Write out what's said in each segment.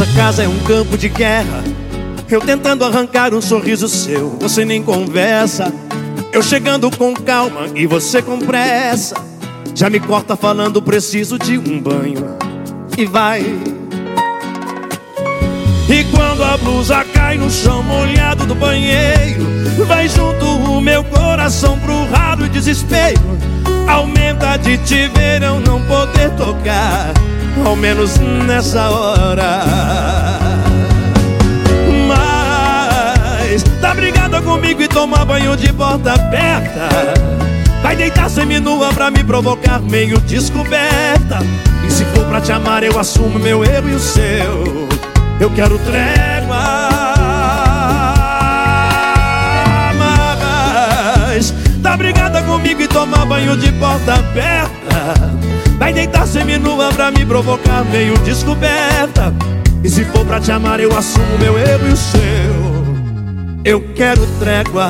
Essa casa é um campo de guerra. Eu tentando arrancar um sorriso seu, você nem conversa. Eu chegando com calma e você com pressa. Já me corta falando preciso de um banho. E vai. E quando a blusa cai no chão molhado do banheiro, vai junto meu coração pro ralo e desespero. Aumenta de te ver eu não poder tocar, ao menos nessa hora. Mas tá brigada comigo e toma banho de porta aberta. Vai deitar seminua pra me provocar meio descoberta. E se for pra te amar, eu assumo meu erro e o seu. Eu quero trégua tá brigada comigo e toma banho de porta aberta. Vai deitar seminua pra me provocar meio descoberta. E se for pra te amar eu assumo meu erro e o seu. Eu quero trégua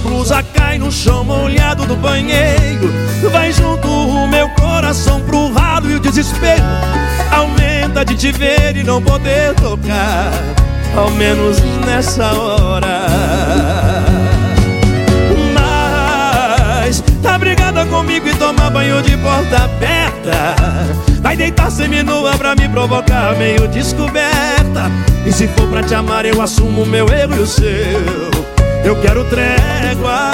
blusa cai no chão molhado do banheiro Vai junto o meu coração pro ralo e o desespero. Aumenta de te ver e não poder tocar Ao menos nessa hora. Mas tá brigada comigo e toma banho de porta aberta. Vai deitar seminua pra me provocar meio descoberta. E se for pra te amar eu assumo meu erro e o seu eu quero trégua.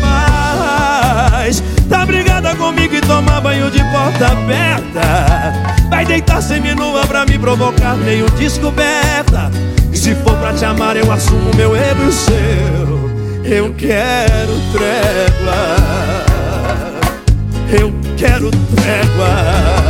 Mas tá brigada comigo e toma banho de porta aberta. Vai deitar seminua pra me provocar meio descoberta. E se for pra te amar eu assumo meu erro e o seu. Eu quero trégua. Eu quero trégua